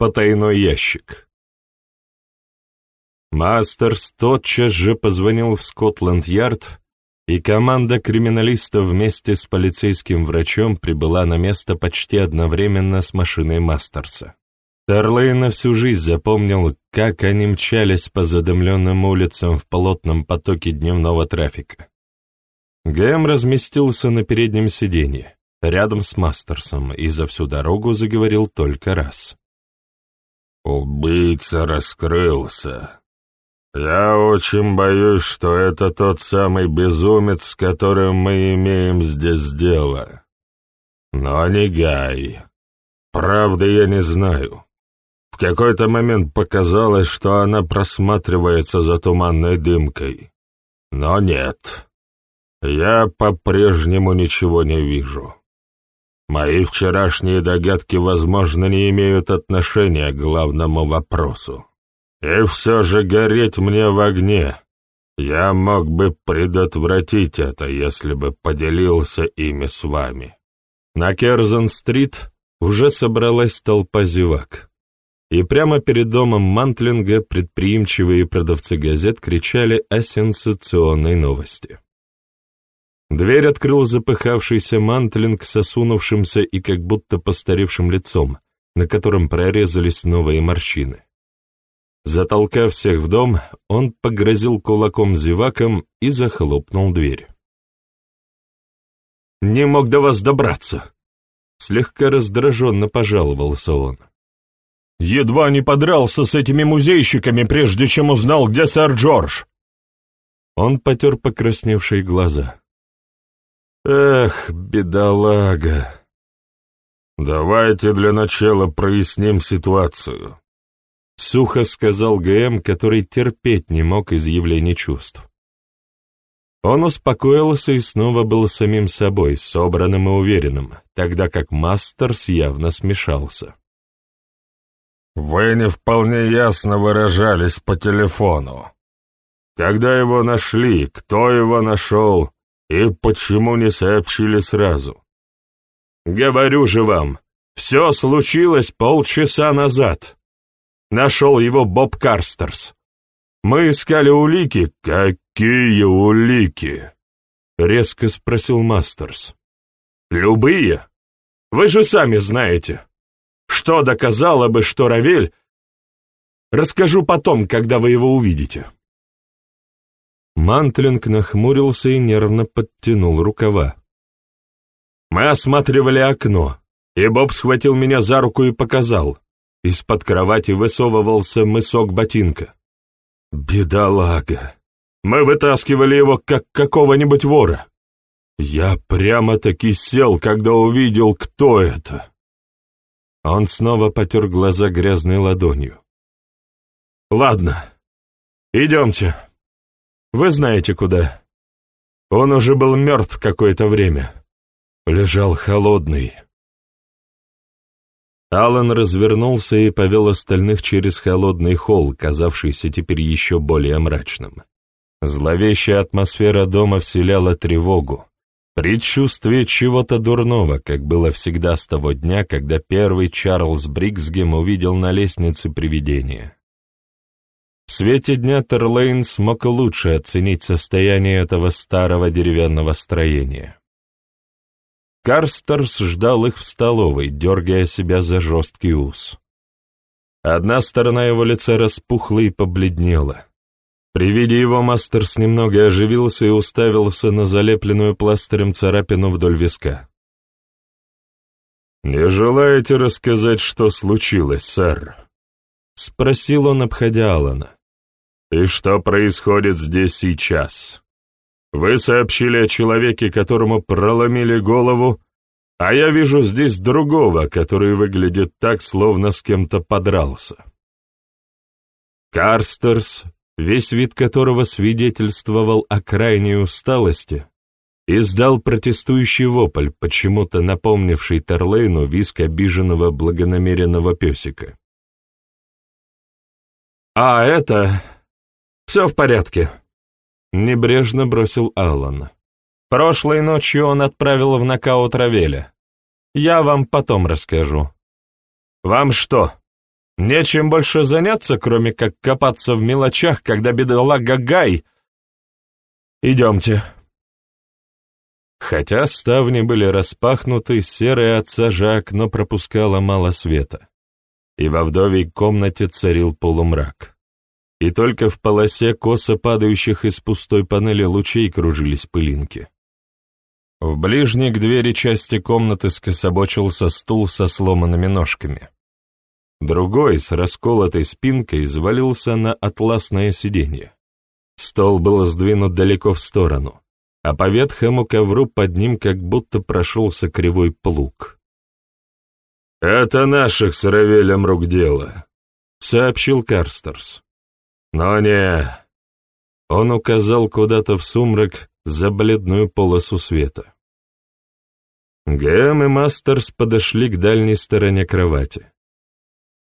потайной ящик. Мастерс тотчас же позвонил в Скотланд-Ярд, и команда криминалистов вместе с полицейским врачом прибыла на место почти одновременно с машиной Мастерса. Терлей на всю жизнь запомнил, как они мчались по задымленным улицам в полотном потоке дневного трафика. Гэм разместился на переднем сиденье, рядом с Мастерсом, и за всю дорогу заговорил только раз. «Убийца раскрылся. Я очень боюсь, что это тот самый безумец, с которым мы имеем здесь дело. Но не Гай. Правда, я не знаю. В какой-то момент показалось, что она просматривается за туманной дымкой. Но нет. Я по-прежнему ничего не вижу. Мои вчерашние догадки, возможно, не имеют отношения к главному вопросу. И все же гореть мне в огне. Я мог бы предотвратить это, если бы поделился ими с вами. На Керзон-стрит уже собралась толпа зевак. И прямо перед домом Мантлинга предприимчивые продавцы газет кричали о сенсационной новости. Дверь открыл запыхавшийся Мантлинг с осунувшимся и как будто постаревшим лицом, на котором прорезались новые морщины. Затолкав всех в дом, он погрозил кулаком зевакам и захлопнул дверь. «Не мог до вас добраться!» Слегка раздраженно пожаловался он. «Едва не подрался с этими музейщиками, прежде чем узнал, где сэр Джордж!» Он потер покрасневшие глаза. «Эх, бедолага!» «Давайте для начала проясним ситуацию», Сухо сказал ГМ, который терпеть не мог изъявлений чувств. Он успокоился и снова был самим собой, собранным и уверенным, тогда как Мастерс явно смешался. «Вы не вполне ясно выражались по телефону. Когда его нашли, кто его нашел и почему не сообщили сразу?» «Говорю же вам, все случилось полчаса назад», Нашел его Боб Карстерс. Мы искали улики. Какие улики? Резко спросил Мастерс. Любые. Вы же сами знаете. Что доказало бы, что Равель... Расскажу потом, когда вы его увидите. Мантлинг нахмурился и нервно подтянул рукава. Мы осматривали окно, и Боб схватил меня за руку и показал. Из-под кровати высовывался мысок ботинка. Бедолага! Мы вытаскивали его, как какого-нибудь вора. Я прямо-таки сел, когда увидел, кто это. Он снова потер глаза грязной ладонью. «Ладно, идемте. Вы знаете, куда. Он уже был мертв какое-то время. Лежал холодный, Алан развернулся и повел остальных через холодный холл, казавшийся теперь еще более мрачным. Зловещая атмосфера дома вселяла тревогу, предчувствие чего-то дурного, как было всегда с того дня, когда первый Чарльз Бриксгем увидел на лестнице привидение. В свете дня Терлейн смог лучше оценить состояние этого старого деревянного строения. Карстерс ждал их в столовой, дергая себя за жесткий ус. Одна сторона его лица распухла и побледнела. При виде его Мастерс немного оживился и уставился на залепленную пластырем царапину вдоль виска. «Не желаете рассказать, что случилось, сэр?» — спросил он, обходя Алана. «И что происходит здесь сейчас?» Вы сообщили о человеке, которому проломили голову, а я вижу здесь другого, который выглядит так, словно с кем-то подрался. Карстерс, весь вид которого свидетельствовал о крайней усталости, издал протестующий вопль, почему-то напомнивший Терлейну виск обиженного благонамеренного песика. «А это... все в порядке», — небрежно бросил Аллан. «Прошлой ночью он отправил в нокаут Равеля. Я вам потом расскажу. Вам что, Нечем больше заняться, кроме как копаться в мелочах, когда бедолага Гай... Идемте. Хотя ставни были распахнуты, серое от сажа окно пропускало мало света, и во вдовей комнате царил полумрак. И только в полосе косо падающих из пустой панели лучей кружились пылинки. В ближней к двери части комнаты скособочился стул со сломанными ножками. Другой, с расколотой спинкой, завалился на атласное сиденье. Стол был сдвинут далеко в сторону, а по ветхому ковру под ним как будто прошелся кривой плуг. «Это наших с Равелем рук дело», — сообщил Карстерс. «Но не...» Он указал куда-то в сумрак за бледную полосу света. Гэм и Мастерс подошли к дальней стороне кровати.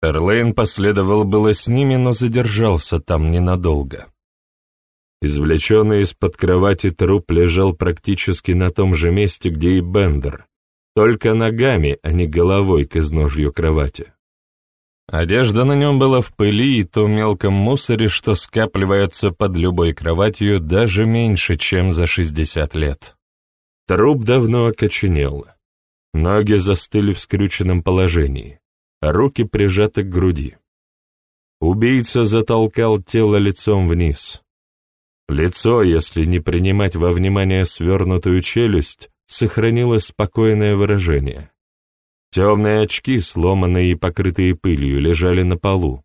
Эрлейн последовал было с ними, но задержался там ненадолго. Извлеченный из-под кровати труп лежал практически на том же месте, где и Бендер, только ногами, а не головой к изножью кровати. Одежда на нем была в пыли и том мелком мусоре, что скапливается под любой кроватью даже меньше, чем за шестьдесят лет. Труп давно окоченел. Ноги застыли в скрюченном положении, руки прижаты к груди. Убийца затолкал тело лицом вниз. Лицо, если не принимать во внимание свернутую челюсть, сохранило спокойное выражение. Темные очки, сломанные и покрытые пылью, лежали на полу,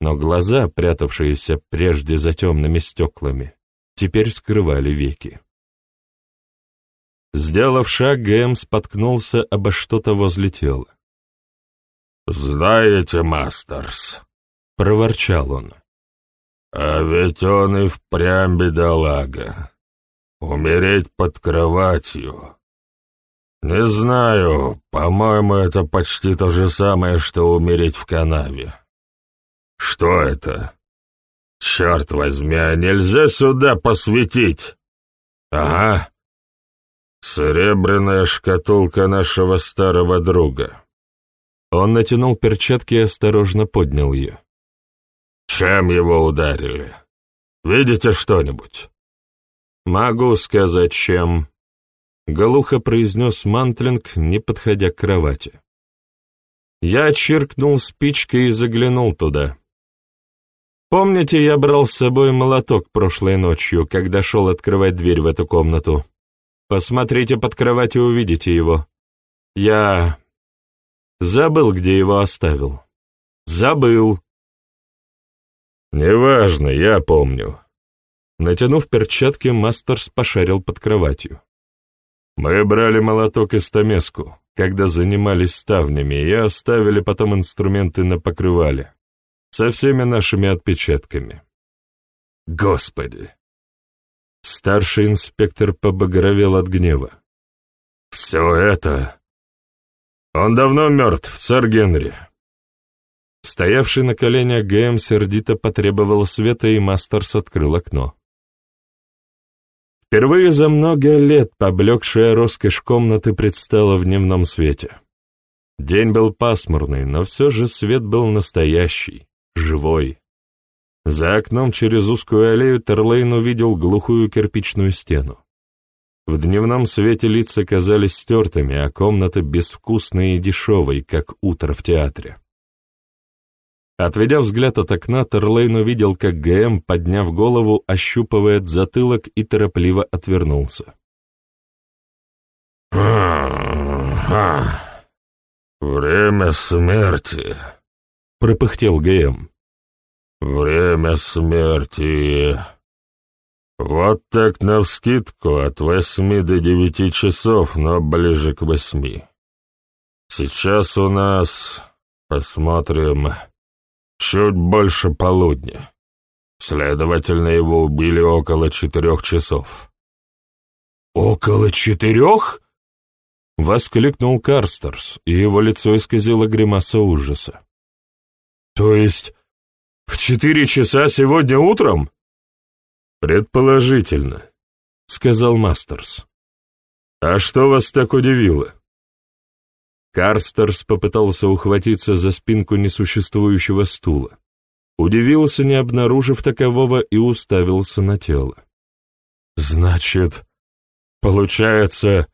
но глаза, прятавшиеся прежде за темными стеклами, теперь скрывали веки. Сделав шаг, Гэм споткнулся обо что-то возле тела. «Знаете, Мастерс», — проворчал он, а ведь он и впрямь бедолага. Умереть под кроватью. Не знаю, по-моему, это почти то же самое, что умереть в канаве. Что это? Черт возьми, а нельзя сюда посветить? Ага. Серебряная шкатулка нашего старого друга. Он натянул перчатки и осторожно поднял ее. Чем его ударили? Видите что-нибудь? Могу сказать, чем. Голуха произнес Мантлинг, не подходя к кровати. Я чиркнул спичкой и заглянул туда. Помните, я брал с собой молоток прошлой ночью, когда шел открывать дверь в эту комнату? Посмотрите под кроватью, увидите его. Я забыл, где его оставил. Забыл. «Неважно, я помню». Натянув перчатки, Мастерс пошарил под кроватью. «Мы брали молоток и стамеску, когда занимались ставнями, и оставили потом инструменты на покрывале, со всеми нашими отпечатками». «Господи!» Старший инспектор побагровел от гнева. «Все это...» «Он давно мертв, сэр Генри. Стоявший на коленях ГМ сердито потребовал света, и Мастерс открыл окно. Впервые за много лет поблекшая роскошь комнаты предстала в дневном свете. День был пасмурный, но все же свет был настоящий, живой. За окном через узкую аллею Терлейн увидел глухую кирпичную стену. В дневном свете лица казались стертыми, а комната безвкусной и дешевой, как утро в театре. Отведя взгляд от окна, Терлейн увидел, как ГМ, подняв голову, ощупывает затылок и торопливо отвернулся. «Время смерти», — пропыхтел ГМ. «Время смерти. Вот так навскидку от восьми до девяти часов, но ближе к восьми. Сейчас у нас... Посмотрим...» Чуть больше полудня. Следовательно, его убили около четырех часов. «Около четырех?» — воскликнул Карстерс, и его лицо исказило гримаса ужаса. «То есть в четыре часа сегодня утром?» «Предположительно», — сказал Мастерс. «А что вас так удивило?» Карстерс попытался ухватиться за спинку несуществующего стула. Удивился, не обнаружив такового, и уставился на тело. «Значит, получается,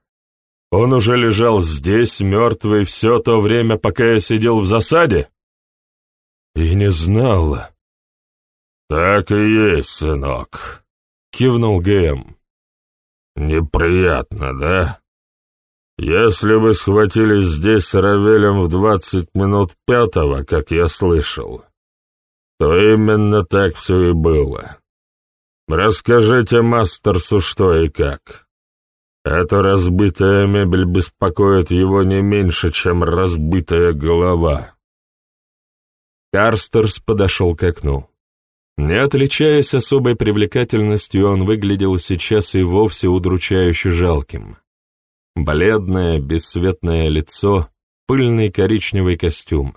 он уже лежал здесь, мертвый, все то время, пока я сидел в засаде?» «И не знал». «Так и есть, сынок», — кивнул ГМ. «Неприятно, да?» «Если вы схватились здесь с Равелем в двадцать минут пятого, как я слышал, то именно так все и было. Расскажите Мастерсу, что и как. Эта разбитая мебель беспокоит его не меньше, чем разбитая голова». Карстерс подошел к окну. Не отличаясь особой привлекательностью, он выглядел сейчас и вовсе удручающе жалким. Бледное, бесцветное лицо, пыльный коричневый костюм.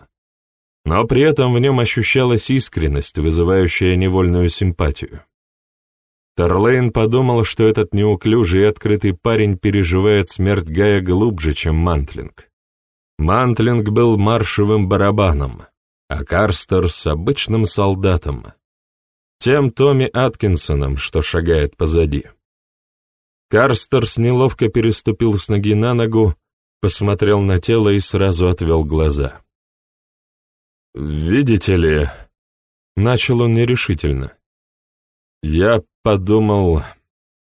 Но при этом в нем ощущалась искренность, вызывающая невольную симпатию. Терлейн подумал, что этот неуклюжий и открытый парень переживает смерть Гая глубже, чем Мантлинг. Мантлинг был маршевым барабаном, а Карстерс — обычным солдатом, тем Томми Аткинсоном, что шагает позади. Карстерс неловко переступил с ноги на ногу, посмотрел на тело и сразу отвел глаза. «Видите ли...» — начал он нерешительно. «Я подумал,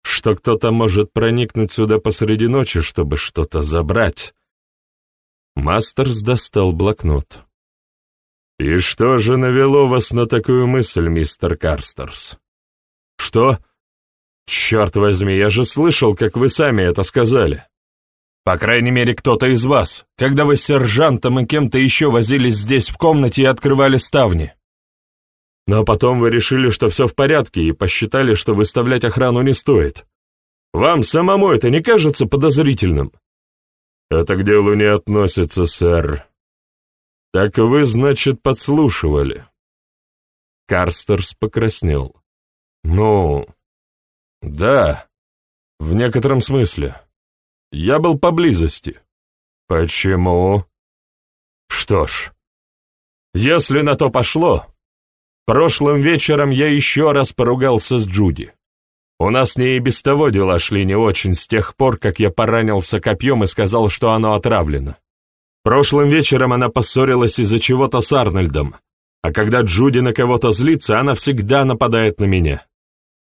что кто-то может проникнуть сюда посреди ночи, чтобы что-то забрать». Мастерс достал блокнот. «И что же навело вас на такую мысль, мистер Карстерс?» «Что?» «Черт возьми, я же слышал, как вы сами это сказали. По крайней мере, кто-то из вас, когда вы с сержантом и кем-то еще возились здесь в комнате и открывали ставни. Но потом вы решили, что все в порядке, и посчитали, что выставлять охрану не стоит. Вам самому это не кажется подозрительным?» «Это к делу не относится, сэр». «Так вы, значит, подслушивали?» Карстерс покраснел. «Ну, да, в некотором смысле. Я был поблизости. Почему? Что ж, если на то пошло, прошлым вечером я еще раз поругался с Джуди. У нас с ней и без того дела шли не очень с тех пор, как я поранился копьем и сказал, что оно отравлено. Прошлым вечером она поссорилась из-за чего-то с Арнольдом, а когда Джуди на кого-то злится, она всегда нападает на меня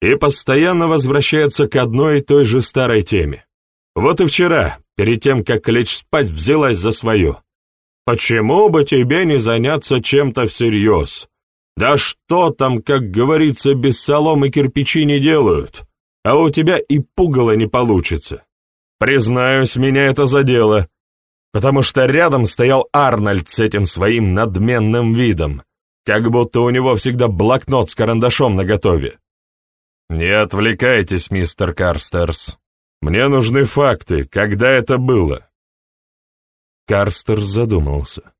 и постоянно возвращается к одной и той же старой теме. Вот и вчера, перед тем, как лечь спать, взялась за свое. Почему бы тебе не заняться чем-то всерьез? Да что там, как говорится, без соломы кирпичи не делают, а у тебя и пугало не получится. Признаюсь, меня это задело, потому что рядом стоял Арнольд с этим своим надменным видом, как будто у него всегда блокнот с карандашом наготове. «Не отвлекайтесь, мистер Карстерс. Мне нужны факты, когда это было». Карстерс задумался.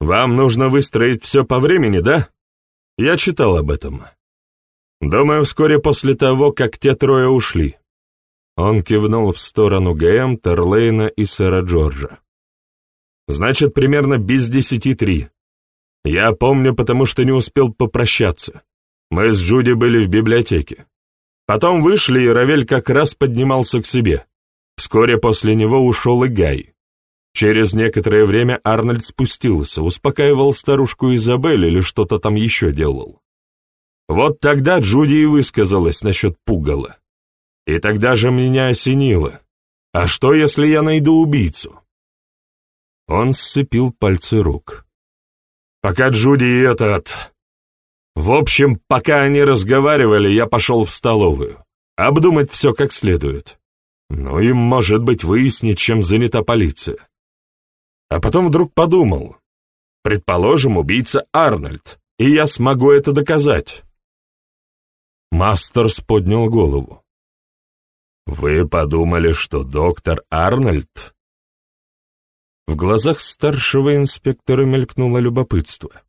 «Вам нужно выстроить все по времени, да? Я читал об этом. Думаю, вскоре после того, как те трое ушли». Он кивнул в сторону ГМ, Терлейна и сэра Джорджа. «Значит, примерно без десяти три. Я помню, потому что не успел попрощаться. Мы с Джуди были в библиотеке. Потом вышли, и Равель как раз поднимался к себе. Вскоре после него ушел и Гай. Через некоторое время Арнольд спустился, успокаивал старушку Изабель или что-то там еще делал. Вот тогда Джуди и высказалась насчет пугала. И тогда же меня осенило. А что, если я найду убийцу? Он сцепил пальцы рук. Пока Джуди и этот... В общем, пока они разговаривали, я пошел в столовую. Обдумать все как следует. Ну и, может быть, выяснить, чем занята полиция. А потом вдруг подумал. Предположим, убийца Арнольд, и я смогу это доказать. Мастерс поднял голову. «Вы подумали, что доктор Арнольд?» В глазах старшего инспектора мелькнуло любопытство.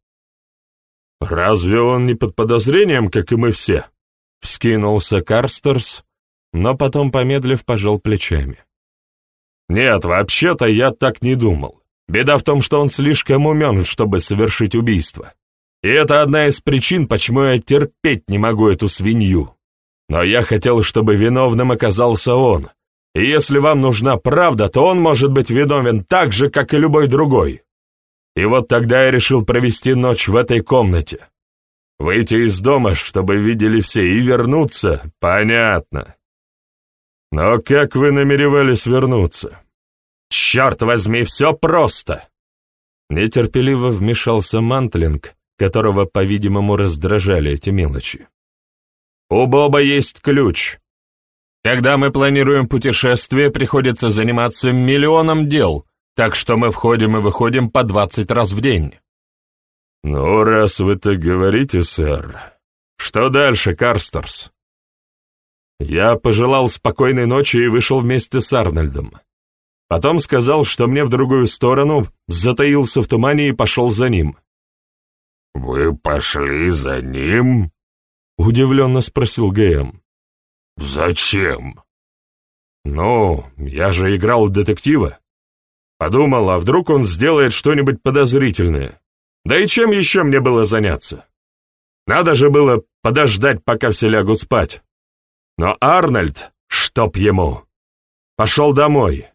«Разве он не под подозрением, как и мы все?» — вскинулся Карстерс, но потом, помедлив, пожал плечами. «Нет, вообще-то я так не думал. Беда в том, что он слишком умен, чтобы совершить убийство. И это одна из причин, почему я терпеть не могу эту свинью. Но я хотел, чтобы виновным оказался он. И если вам нужна правда, то он может быть виновен так же, как и любой другой. И вот тогда я решил провести ночь в этой комнате. Выйти из дома, чтобы видели все, и вернуться — понятно. Но как вы намеревались вернуться? Черт возьми, все просто!» Нетерпеливо вмешался Мантлинг, которого, по-видимому, раздражали эти мелочи. «У Боба есть ключ. Когда мы планируем путешествие, приходится заниматься миллионом дел, так что мы входим и выходим по двадцать раз в день». «Ну, раз вы так говорите, сэр, что дальше, Карстерс?» Я пожелал спокойной ночи и вышел вместе с Арнольдом. Потом сказал, что мне в другую сторону, затаился в тумане и пошел за ним. «Вы пошли за ним?» — удивленно спросил ГМ. «Зачем?» «Ну, я же играл в детектива. Подумал, а вдруг он сделает что-нибудь подозрительное. Да и чем еще мне было заняться? Надо же было подождать, пока все лягут спать. Но Арнольд, чтоб ему, пошел домой.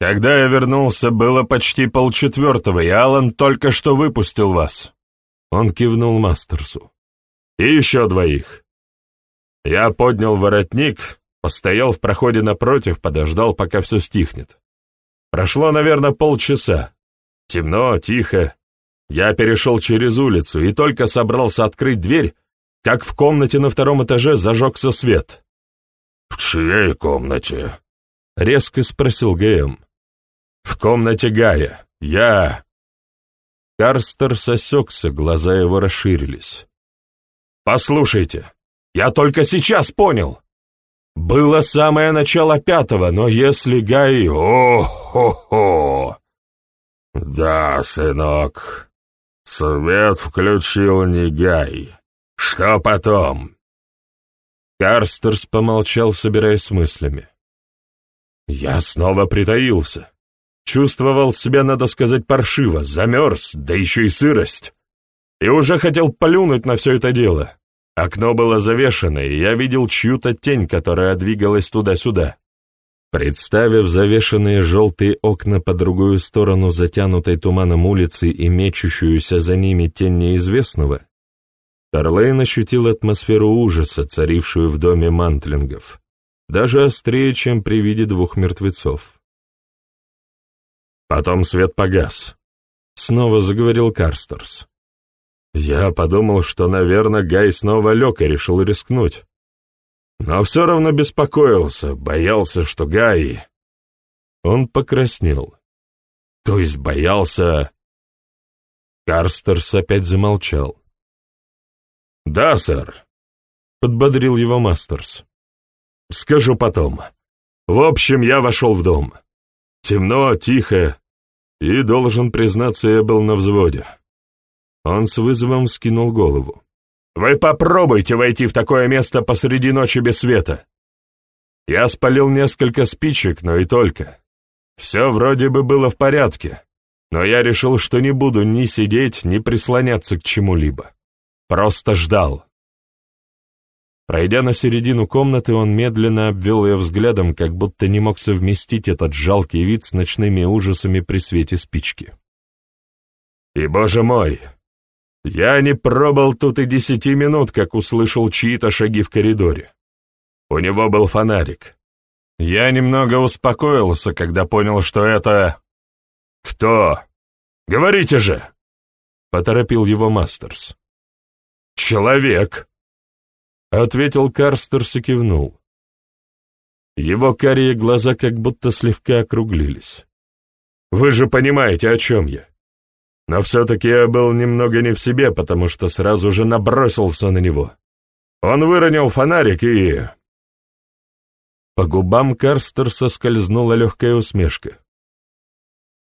Когда я вернулся, было почти полчетвертого, и Алан только что выпустил вас. Он кивнул Мастерсу. И еще двоих. Я поднял воротник, постоял в проходе напротив, подождал, пока все стихнет. Прошло, наверное, полчаса. Темно, тихо. Я перешел через улицу и только собрался открыть дверь, как в комнате на втором этаже зажегся свет. «В чьей комнате?» — резко спросил ГМ. В комнате Гая. Я...» Карстер сосекся, глаза его расширились. «Послушайте, я только сейчас понял. Было самое начало пятого, но если Гай... О-хо-хо!» «Да, сынок, свет включил не Гай. Что потом?» Карстерс помолчал, собираясь с мыслями. «Я снова притаился. Чувствовал себя, надо сказать, паршиво, замерз, да еще и сырость. И уже хотел плюнуть на все это дело. Окно было завешено, и я видел чью-то тень, которая двигалась туда-сюда. Представив завешенные желтые окна по другую сторону затянутой туманом улицы и мечущуюся за ними тень неизвестного, Тарлейн ощутил атмосферу ужаса, царившую в доме мантлингов, даже острее, чем при виде двух мертвецов. Потом свет погас. Снова заговорил Карстерс. Я подумал, что, наверное, Гай снова лег и решил рискнуть. Но все равно беспокоился, боялся, что Гай... Он покраснел. То есть боялся... Карстерс опять замолчал. «Да, сэр», — подбодрил его Мастерс. «Скажу потом. В общем, я вошел в дом. Темно, тихо, и, должен признаться, я был на взводе. Он с вызовом скинул голову. «Вы попробуйте войти в такое место посреди ночи без света!» Я спалил несколько спичек, но и только. Все вроде бы было в порядке, но я решил, что не буду ни сидеть, ни прислоняться к чему-либо. Просто ждал. Пройдя на середину комнаты, он медленно обвел ее взглядом, как будто не мог совместить этот жалкий вид с ночными ужасами при свете спички. «И, боже мой, я не пробыл тут и десяти минут, как услышал чьи-то шаги в коридоре. У него был фонарик. Я немного успокоился, когда понял, что это... Кто? Говорите же!» — поторопил его Мастерс. «Человек!» Ответил Карстерс и кивнул. Его карие глаза как будто слегка округлились. «Вы же понимаете, о чем я. Но все-таки я был немного не в себе, потому что сразу же набросился на него. Он выронил фонарик и...» По губам Карстерса скользнула легкая усмешка.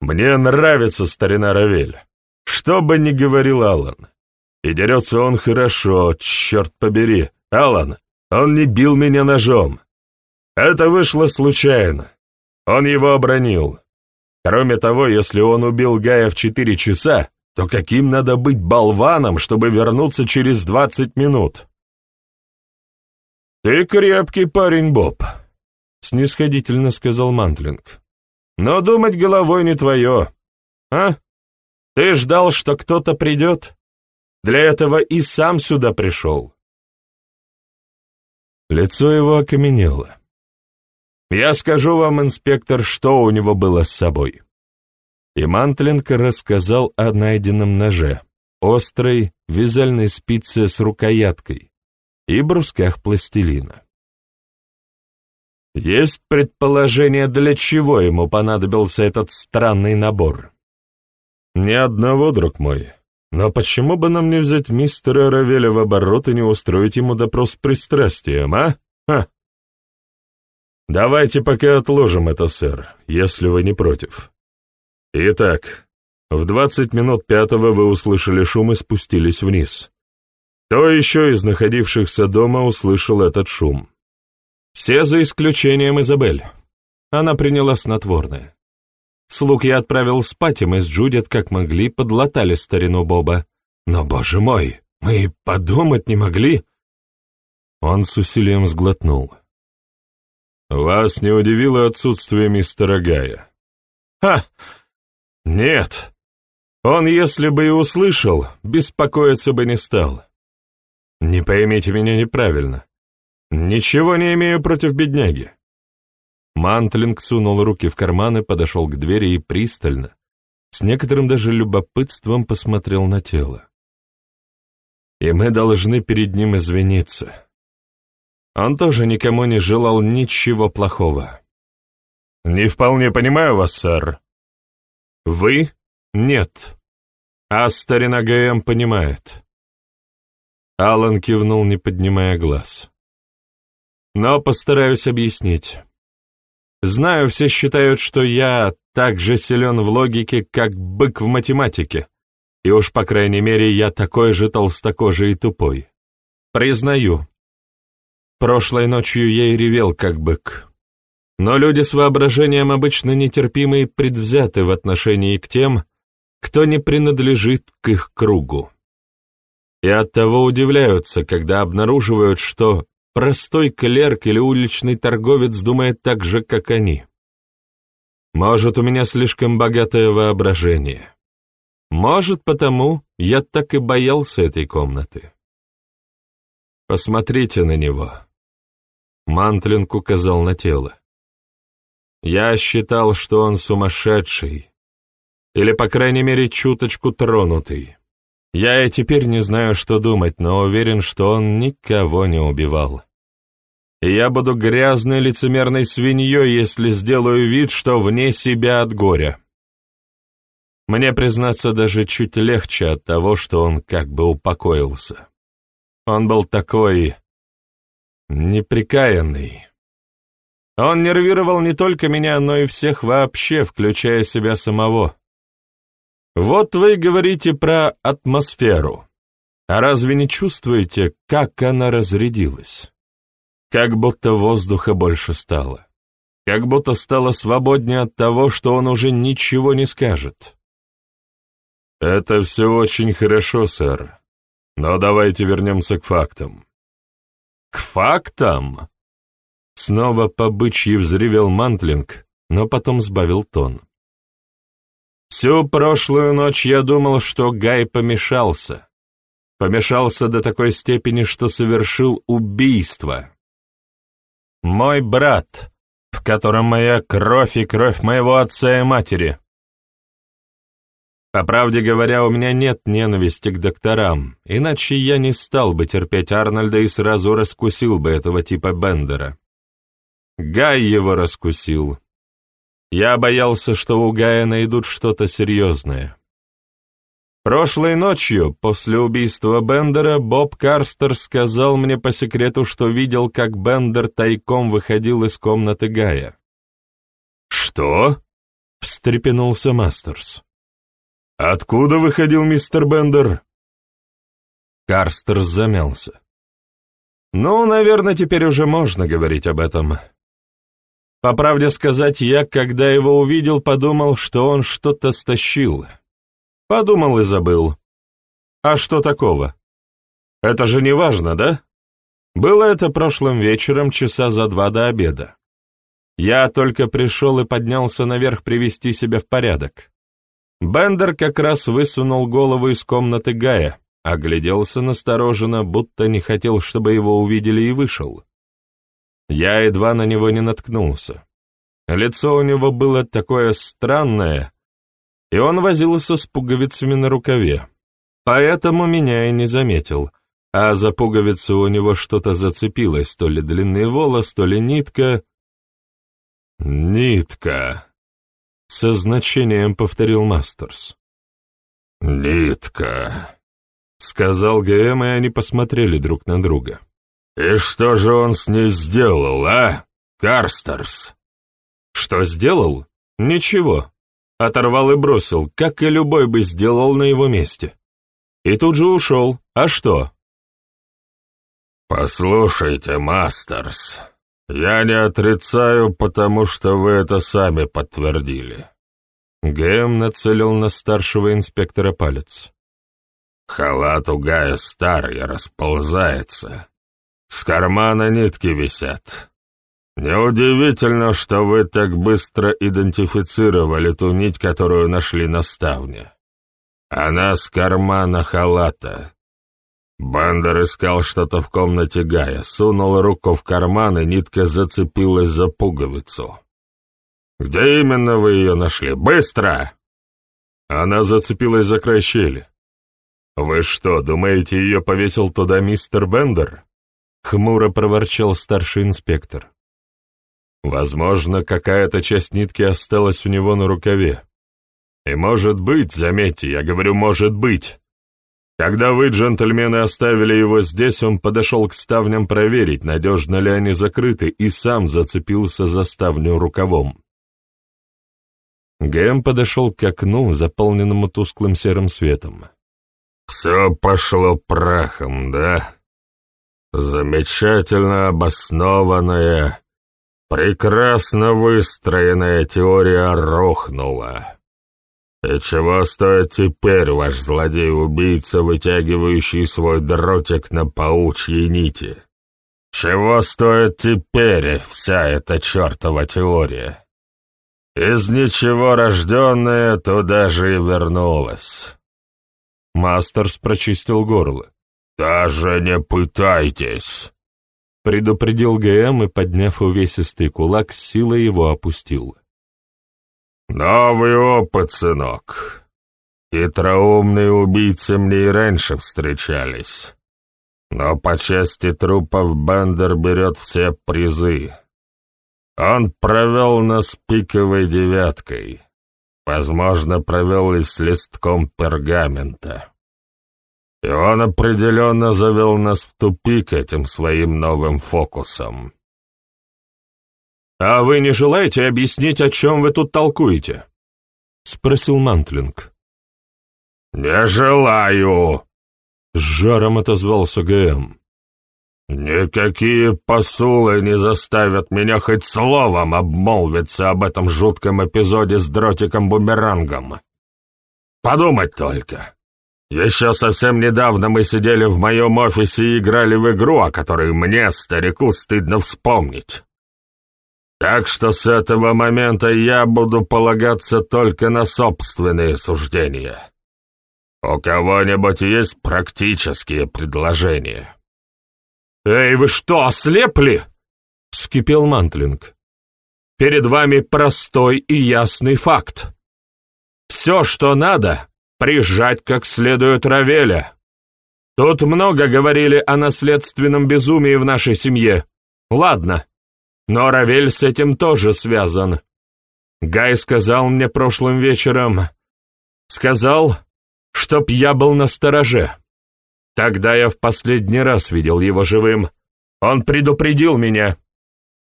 «Мне нравится старина Равель, что бы ни говорил Аллан. И дерется он хорошо, черт побери, Алан, он не бил меня ножом. Это вышло случайно. Он его обронил. Кроме того, если он убил Гая в четыре часа, то каким надо быть болваном, чтобы вернуться через двадцать минут? «Ты крепкий парень, Боб», — снисходительно сказал Мантлинг. «Но думать головой не твое. А? Ты ждал, что кто-то придет? Для этого и сам сюда пришел». Лицо его окаменело. «Я скажу вам, инспектор, что у него было с собой». И Мантлинг рассказал о найденном ноже, острой вязальной спице с рукояткой, и брусках пластилина. Есть предположение, для чего ему понадобился этот странный набор? Ни одного, друг мой. Но почему бы нам не взять мистера Равеля в оборот и не устроить ему допрос с пристрастием, а? Ха. Давайте пока отложим это, сэр, если вы не против. Итак, в двадцать минут пятого вы услышали шум и спустились вниз. Кто еще из находившихся дома услышал этот шум? Все за исключением Изабель. Она приняла снотворное. Слуг я отправил спать, и мы с Джудит как могли подлатали старину Боба. Но, боже мой, мы и подумать не могли. Он с усилием сглотнул. «Вас не удивило отсутствие мистера Гая?» «Ха! Нет! Он, если бы и услышал, беспокоиться бы не стал. Не поймите меня неправильно. Ничего не имею против бедняги. Мантлинг сунул руки в карманы, подошел к двери и пристально, с некоторым даже любопытством посмотрел на тело. И мы должны перед ним извиниться. Он тоже никому не желал ничего плохого. «Не вполне понимаю вас, сэр». «Вы? Нет. А старина ГМ понимает. Алан кивнул, не поднимая глаз. «Но постараюсь объяснить. Знаю, все считают, что я так же силен в логике, как бык в математике, и уж, по крайней мере, я такой же толстокожий и тупой. Признаю. Прошлой ночью я и ревел, как бык. Но люди с воображением обычно нетерпимы и предвзяты в отношении к тем, кто не принадлежит к их кругу и оттого удивляются, когда обнаруживают, что простой клерк или уличный торговец думает так же, как они. Может, у меня слишком богатое воображение. Может, потому я так и боялся этой комнаты. Посмотрите на него. Мантлинг указал на тело. Я считал, что он сумасшедший, или, по крайней мере, чуточку тронутый. Я и теперь не знаю, что думать, но уверен, что он никого не убивал. И я буду грязной лицемерной свиньей, если сделаю вид, что вне себя от горя. Мне, признаться, даже чуть легче от того, что он как бы упокоился. Он был такой... неприкаянный. Он нервировал не только меня, но и всех вообще, включая себя самого. Вот вы говорите про атмосферу. А разве не чувствуете, как она разрядилась? Как будто воздуха больше стало. Как будто стало свободнее от того, что он уже ничего не скажет. Это все очень хорошо, сэр. Но давайте вернемся к фактам. К фактам? Снова по бычьи взревел Мантлинг, но потом сбавил тон. Всю прошлую ночь я думал, что Гай помешался. Помешался до такой степени, что совершил убийство. Мой брат, в котором моя кровь и кровь моего отца и матери. По правде говоря, у меня нет ненависти к докторам, иначе я не стал бы терпеть Арнольда и сразу раскусил бы этого типа Бендера. Гай его раскусил. Я боялся, что у Гая найдут что-то серьезное. Прошлой ночью, после убийства Бендера, Боб Карстер сказал мне по секрету, что видел, как Бендер тайком выходил из комнаты Гая. «Что?» — встрепенулся Мастерс. «Откуда выходил мистер Бендер?» Карстер замялся. «Ну, наверное, теперь уже можно говорить об этом. По правде сказать, я, когда его увидел, подумал, что он что-то стащил. Подумал и забыл. А что такого? Это же не важно, да? Было это прошлым вечером, часа за два до обеда. Я только пришел и поднялся наверх привести себя в порядок. Бендер как раз высунул голову из комнаты Гая, огляделся настороженно, будто не хотел, чтобы его увидели, и вышел. Я едва на него не наткнулся. Лицо у него было такое странное, и он возился с пуговицами на рукаве. Поэтому меня и не заметил, а за пуговицу у него что-то зацепилось, то ли длинный волос, то ли нитка. «Нитка», — со значением повторил Мастерс. «Нитка», — сказал ГМ, и они посмотрели друг на друга. «И что же он с ней сделал, а, Карстерс?» «Что сделал? Ничего. Оторвал и бросил, как и любой бы сделал на его месте. И тут же ушел. А что?» «Послушайте, Мастерс, я не отрицаю, потому что вы это сами подтвердили». ГМ нацелил на старшего инспектора палец. Халат у Гая старый, расползается. С кармана нитки висят. Неудивительно, что вы так быстро идентифицировали ту нить, которую нашли на ставне. Она с кармана халата. Бандер искал что-то в комнате Гая, сунул руку в карман, и нитка зацепилась за пуговицу. «Где именно вы ее нашли? Быстро!» Она зацепилась за край щели. «Вы что, думаете, ее повесил туда мистер Бендер?» Хмуро проворчал старший инспектор. Возможно, какая-то часть нитки осталась у него на рукаве. И может быть, заметьте, я говорю «может быть», когда вы, джентльмены, оставили его здесь, он подошел к ставням проверить, надежно ли они закрыты, и сам зацепился за ставню рукавом. Гэм подошел к окну, заполненному тусклым серым светом. «Все пошло прахом, да? Замечательно обоснованная, прекрасно выстроенная теория рухнула. И чего стоит теперь ваш злодей-убийца, вытягивающий свой дротик на паучьей нити? Чего стоит теперь вся эта чертова теория?» Из ничего рожденная туда же и вернулась. Мастерс прочистил горло. «Даже не пытайтесь!» Предупредил ГМ и, подняв увесистый кулак, силой его опустил. «Новый опыт, сынок. Хитроумные убийцы мне и раньше встречались. Но по части трупов Бендер берет все призы. Он провел нас пиковой девяткой. Возможно, провел и с листком пергамента. И он определенно завел нас в тупик этим своим новым фокусом. «А вы не желаете объяснить, о чем вы тут толкуете?» — спросил Мантлинг. «Не желаю!» — с жаром отозвался ГМ. «Никакие посулы не заставят меня хоть словом обмолвиться об этом жутком эпизоде с дротиком-бумерангом. Подумать только. Еще совсем недавно мы сидели в моем офисе и играли в игру, о которой мне, старику, стыдно вспомнить. Так что с этого момента я буду полагаться только на собственные суждения. У кого-нибудь есть практические предложения?» «Эй, вы что, ослепли?» — вскипел Мантлинг. «Перед вами простой и ясный факт. Все, что надо, прижать как следует Равеля. Тут много говорили о наследственном безумии в нашей семье. Ладно, но Равель с этим тоже связан. Гай сказал мне прошлым вечером... Сказал, чтоб я был на стороже. Тогда я в последний раз видел его живым. Он предупредил меня.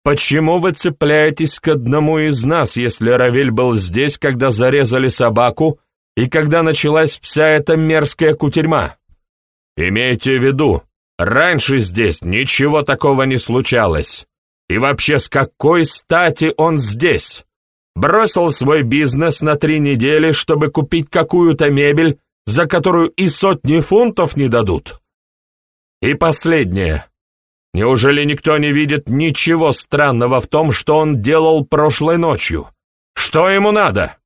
Почему вы цепляетесь к одному из нас, если Равель был здесь, когда зарезали собаку и когда началась вся эта мерзкая кутерьма? Имейте в виду, раньше здесь ничего такого не случалось, И вообще, с какой стати он здесь? Бросил свой бизнес на три недели, чтобы купить какую-то мебель, за которую и сотни фунтов не дадут. И последнее. Неужели никто не видит ничего странного в том, что он делал прошлой ночью? Что ему надо?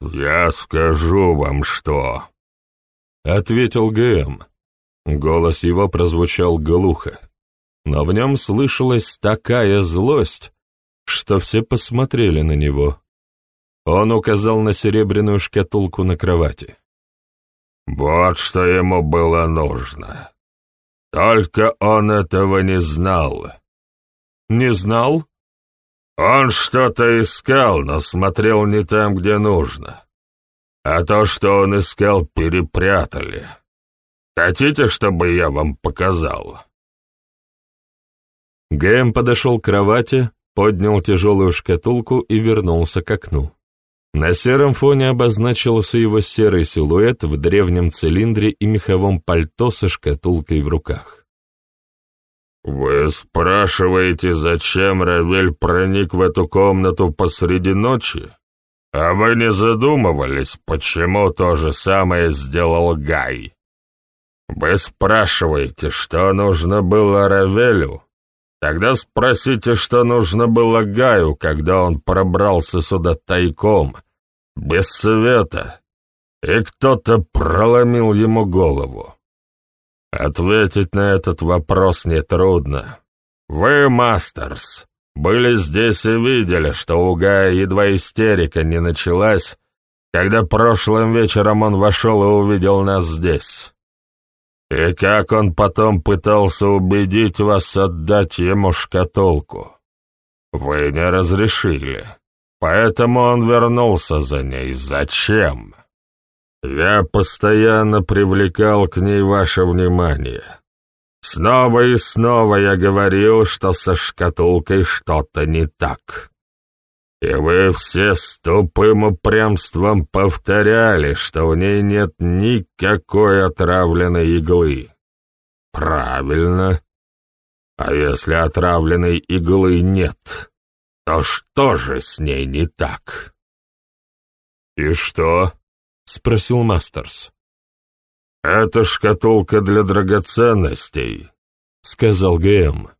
«Я скажу вам что», — ответил ГМ. Голос его прозвучал глухо, но в нем слышалась такая злость, что все посмотрели на него. Он указал на серебряную шкатулку на кровати. «Вот что ему было нужно. Только он этого не знал». «Не знал?» «Он что-то искал, но смотрел не там, где нужно. А то, что он искал, перепрятали. Хотите, чтобы я вам показал?» Гэм подошел к кровати, поднял тяжелую шкатулку и вернулся к окну. На сером фоне обозначился его серый силуэт в древнем цилиндре и меховом пальто со шкатулкой в руках. «Вы спрашиваете, зачем Равель проник в эту комнату посреди ночи? А вы не задумывались, почему то же самое сделал Гай? Вы спрашиваете, что нужно было Равелю? Тогда спросите, что нужно было Гаю, когда он пробрался сюда тайком, без света, и кто-то проломил ему голову. Ответить на этот вопрос нетрудно. Вы, Мастерс, были здесь и видели, что у Гая едва истерика не началась, когда прошлым вечером он вошел и увидел нас здесь. И как он потом пытался убедить вас отдать ему шкатулку. Вы не разрешили, поэтому он вернулся за ней. Зачем? Я постоянно привлекал к ней ваше внимание. Снова и снова я говорил, что со шкатулкой что-то не так. И вы все с тупым упрямством повторяли, что в ней нет никакой отравленной иглы. Правильно. А если отравленной иглы нет, то что же с ней не так? «И что?» — спросил Мастерс. «Это шкатулка для драгоценностей», — сказал ГМ.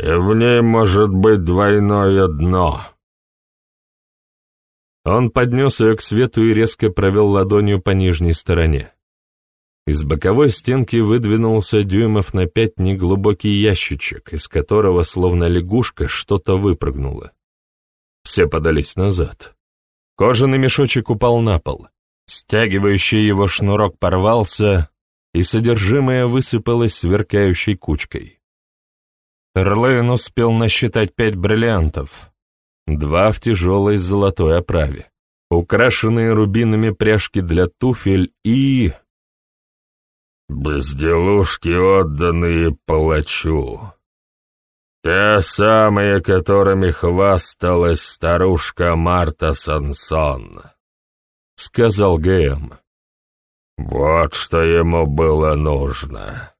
«И в ней может быть двойное дно». Он поднес ее к свету и резко провел ладонью по нижней стороне. Из боковой стенки выдвинулся дюймов на пять неглубокий ящичек, из которого, словно лягушка, что-то выпрыгнуло. Все подались назад. Кожаный мешочек упал на пол. Стягивающий его шнурок порвался, и содержимое высыпалось сверкающей кучкой. Эрлейн успел насчитать пять бриллиантов, два в тяжелой золотой оправе, украшенные рубинами пряжки для туфель и... «Безделушки, отданные палачу», те самые, которыми хвасталась старушка Марта Сансон», — сказал Гэм. «Вот что ему было нужно.